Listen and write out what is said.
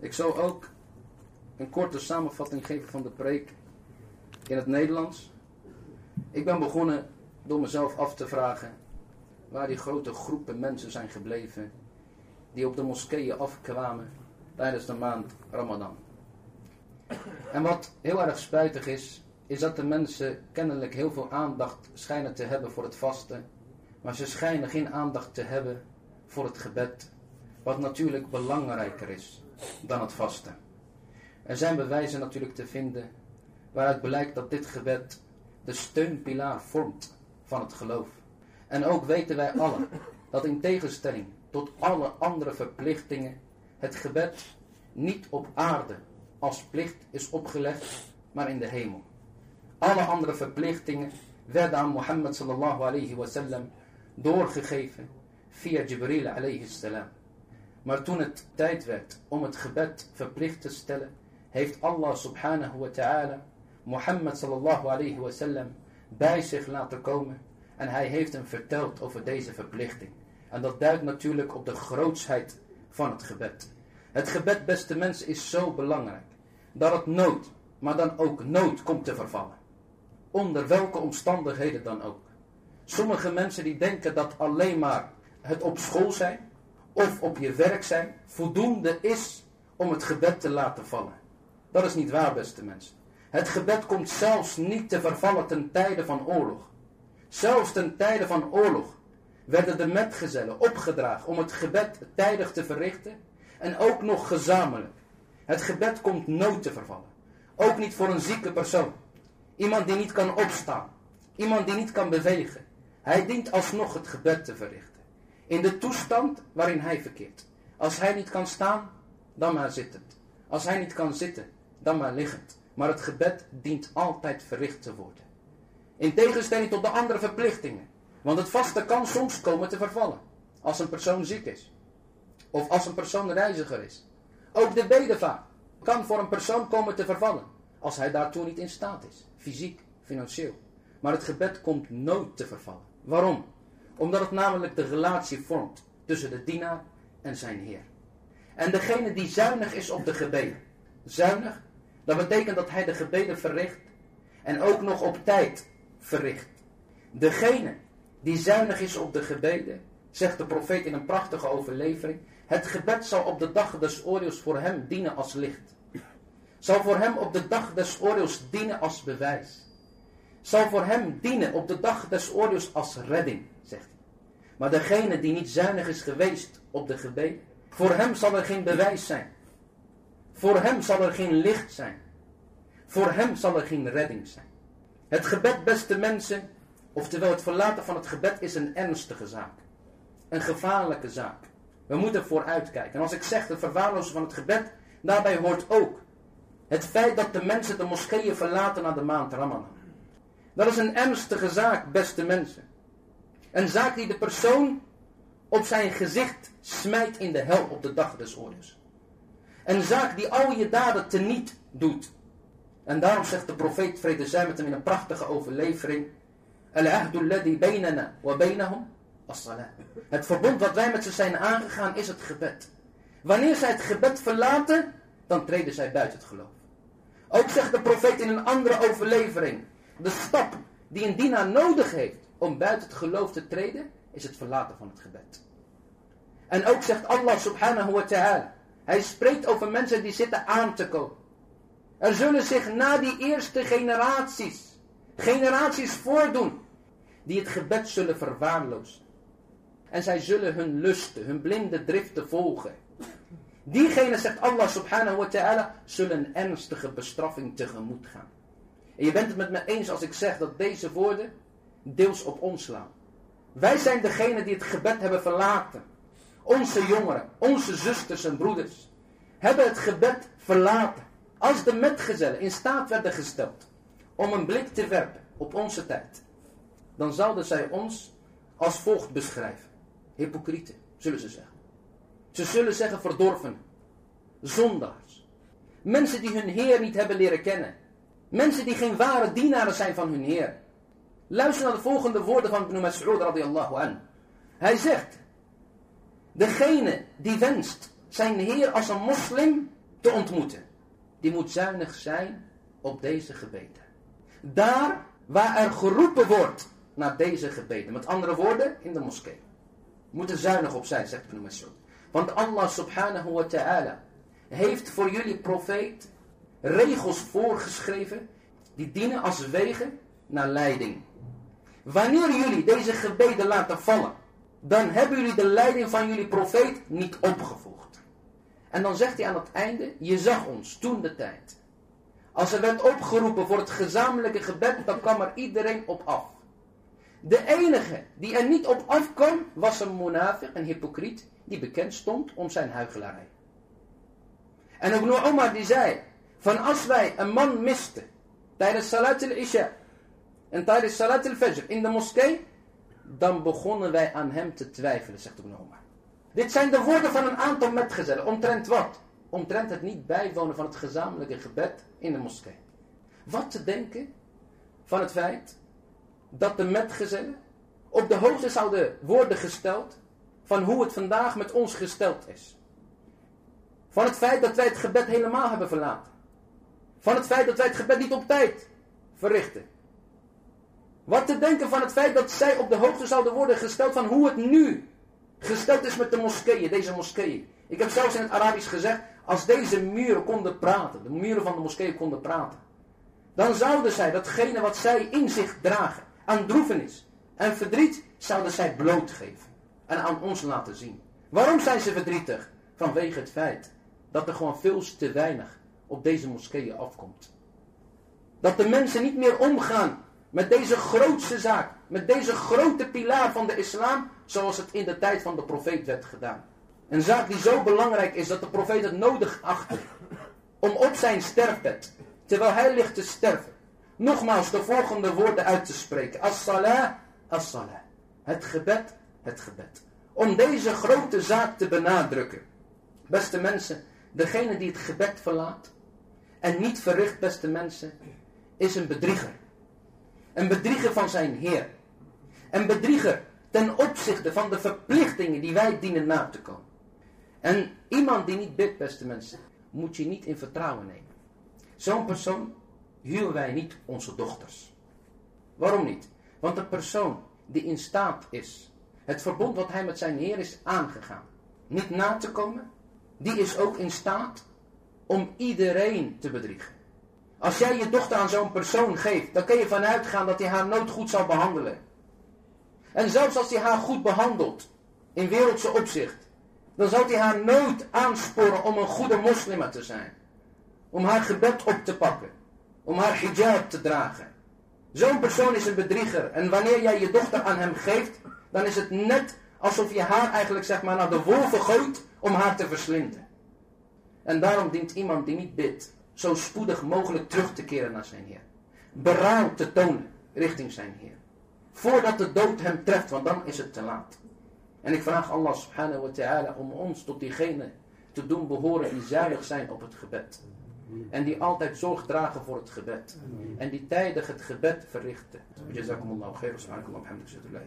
Ik zal ook een korte samenvatting geven van de preek in het Nederlands. Ik ben begonnen door mezelf af te vragen waar die grote groepen mensen zijn gebleven die op de moskeeën afkwamen tijdens de maand Ramadan. En wat heel erg spijtig is, is dat de mensen kennelijk heel veel aandacht schijnen te hebben voor het vasten, maar ze schijnen geen aandacht te hebben voor het gebed, wat natuurlijk belangrijker is dan het vasten. Er zijn bewijzen natuurlijk te vinden waaruit blijkt dat dit gebed de steunpilaar vormt van het geloof. En ook weten wij allen dat in tegenstelling tot alle andere verplichtingen het gebed niet op aarde als plicht is opgelegd, maar in de hemel. Alle andere verplichtingen werden aan Mohammed sallallahu alayhi wasallam doorgegeven via Jibril alayhi salam. Maar toen het tijd werd om het gebed verplicht te stellen, heeft Allah subhanahu wa ta'ala Mohammed sallallahu alayhi wasallam bij zich laten komen en hij heeft hem verteld over deze verplichting. En dat duidt natuurlijk op de grootsheid van het gebed. Het gebed, beste mensen, is zo belangrijk dat het nood, maar dan ook nood komt te vervallen. Onder welke omstandigheden dan ook. Sommige mensen die denken dat alleen maar het op school zijn of op je werk zijn voldoende is om het gebed te laten vallen. Dat is niet waar, beste mensen. Het gebed komt zelfs niet te vervallen ten tijde van oorlog. Zelfs ten tijde van oorlog werden de metgezellen opgedragen om het gebed tijdig te verrichten en ook nog gezamenlijk. Het gebed komt nooit te vervallen. Ook niet voor een zieke persoon. Iemand die niet kan opstaan. Iemand die niet kan bewegen. Hij dient alsnog het gebed te verrichten. In de toestand waarin hij verkeert. Als hij niet kan staan, dan maar zittend. Als hij niet kan zitten, dan maar liggend. Maar het gebed dient altijd verricht te worden. In tegenstelling tot de andere verplichtingen. Want het vaste kan soms komen te vervallen. Als een persoon ziek is. Of als een persoon reiziger is. Ook de bedevaart kan voor een persoon komen te vervallen. Als hij daartoe niet in staat is. Fysiek, financieel. Maar het gebed komt nooit te vervallen. Waarom? Omdat het namelijk de relatie vormt tussen de dienaar en zijn Heer. En degene die zuinig is op de gebeden. Zuinig, dat betekent dat hij de gebeden verricht. En ook nog op tijd verricht. Degene die zuinig is op de gebeden, zegt de profeet in een prachtige overlevering. Het gebed zal op de dag des oordeels voor hem dienen als licht. Zal voor hem op de dag des oordeels dienen als bewijs. Zal voor hem dienen op de dag des oordeels als redding. Maar degene die niet zuinig is geweest op de gebeden, voor hem zal er geen bewijs zijn. Voor hem zal er geen licht zijn. Voor hem zal er geen redding zijn. Het gebed, beste mensen, oftewel het verlaten van het gebed is een ernstige zaak. Een gevaarlijke zaak. We moeten vooruitkijken. En als ik zeg het verwaarlozen van het gebed, daarbij hoort ook het feit dat de mensen de moskeeën verlaten na de maand Ramadan. Dat is een ernstige zaak, beste mensen. Een zaak die de persoon op zijn gezicht smijt in de hel op de dag des oordeels. Een zaak die al je daden teniet doet. En daarom zegt de profeet vrede zij met hem in een prachtige overlevering. Al-ahdu alladhi baynana wa baynahum as-salat. Het verbond wat wij met ze zijn aangegaan is het gebed. Wanneer zij het gebed verlaten, dan treden zij buiten het geloof. Ook zegt de profeet in een andere overlevering. De stap die een dienaar nodig heeft om buiten het geloof te treden, is het verlaten van het gebed. En ook zegt Allah subhanahu wa ta'ala. Hij spreekt over mensen die zitten aan te komen. Er zullen zich na die eerste generaties, generaties voordoen, die het gebed zullen verwaarlozen. En zij zullen hun lusten, hun blinde driften volgen. Diegenen, zegt Allah subhanahu wa ta'ala, zullen ernstige bestraffing tegemoet gaan. En je bent het met me eens als ik zeg dat deze woorden deels op ons slaan. Wij zijn degenen die het gebed hebben verlaten. Onze jongeren, onze zusters en broeders hebben het gebed verlaten. Als de metgezellen in staat werden gesteld om een blik te werpen op onze tijd, dan zouden zij ons als volgt beschrijven. Hypocrieten, zullen ze zeggen. Ze zullen zeggen verdorven, zondaars. Mensen die hun Heer niet hebben leren kennen. Mensen die geen ware dienaren zijn van hun Heer. Luister naar de volgende woorden van Ibn Mas'ud radiyallahu an. Hij zegt, degene die wenst zijn Heer als een moslim te ontmoeten, die moet zuinig zijn op deze gebeden. Daar waar er geroepen wordt naar deze gebeden. Met andere woorden, in de moskee. Moet er zuinig op zijn, zegt Ibn Mas'ud. Want Allah subhanahu wa ta'ala heeft voor jullie profeet regels voorgeschreven die dienen als wegen naar leiding. Wanneer jullie deze gebeden laten vallen, dan hebben jullie de leiding van jullie profeet niet opgevolgd. En dan zegt hij aan het einde, je zag ons toen de tijd. Als er werd opgeroepen voor het gezamenlijke gebed, dan kwam er iedereen op af. De enige die er niet op afkwam, was een monafik, een hypocriet, die bekend stond om zijn huichelarij. En Ibn Omar die zei, van als wij een man misten, tijdens Salat al-Isha, en tijdens Salat al-Fajr in de moskee, dan begonnen wij aan hem te twijfelen, zegt Ibn Omar. Dit zijn de woorden van een aantal metgezellen. Omtrent wat? Omtrent het niet bijwonen van het gezamenlijke gebed in de moskee. Wat te denken van het feit dat de metgezellen op de hoogte zouden worden gesteld van hoe het vandaag met ons gesteld is. Van het feit dat wij het gebed helemaal hebben verlaten. Van het feit dat wij het gebed niet op tijd verrichten. Wat te denken van het feit dat zij op de hoogte zouden worden gesteld van hoe het nu gesteld is met de moskeeën, deze moskeeën. Ik heb zelfs in het Arabisch gezegd, als deze muren konden praten, de muren van de moskeeën konden praten, dan zouden zij datgene wat zij in zich dragen, aan droefenis en verdriet, zouden zij blootgeven en aan ons laten zien. Waarom zijn ze verdrietig? Vanwege het feit dat er gewoon veel te weinig op deze moskeeën afkomt. Dat de mensen niet meer omgaan met deze grootste zaak, met deze grote pilaar van de islam, zoals het in de tijd van de profeet werd gedaan. Een zaak die zo belangrijk is dat de profeet het nodig achtte om op zijn sterfbed, terwijl hij ligt te sterven, nogmaals de volgende woorden uit te spreken. As-salah, as-salah. Het gebed, het gebed. Om deze grote zaak te benadrukken. Beste mensen, degene die het gebed verlaat en niet verricht, beste mensen, is een bedrieger. Een bedrieger van zijn Heer. Een bedrieger ten opzichte van de verplichtingen die wij dienen na te komen. En iemand die niet bidt, beste mensen, moet je niet in vertrouwen nemen. Zo'n persoon huwen wij niet onze dochters. Waarom niet? Want de persoon die in staat is, het verbond wat hij met zijn Heer is aangegaan, niet na te komen, die is ook in staat om iedereen te bedriegen. Als jij je dochter aan zo'n persoon geeft, dan kun je vanuit gaan dat hij haar nooit goed zal behandelen. En zelfs als hij haar goed behandelt, in wereldse opzicht, dan zal hij haar nooit aansporen om een goede moslima te zijn. Om haar gebed op te pakken. Om haar hijab te dragen. Zo'n persoon is een bedrieger. En wanneer jij je dochter aan hem geeft, dan is het net alsof je haar eigenlijk zeg maar naar de wolven gooit om haar te verslinden. En daarom dient iemand die niet bidt, zo spoedig mogelijk terug te keren naar zijn Heer. Berouw te tonen richting zijn Heer. Voordat de dood hem treft, want dan is het te laat. En ik vraag Allah subhanahu wa ta'ala om ons tot diegenen te doen behoren die zuinig zijn op het gebed. En die altijd zorg dragen voor het gebed. En die tijdig het gebed verrichten. Jazakumullahu khairan. Subhanakallah. Alhamdulillah.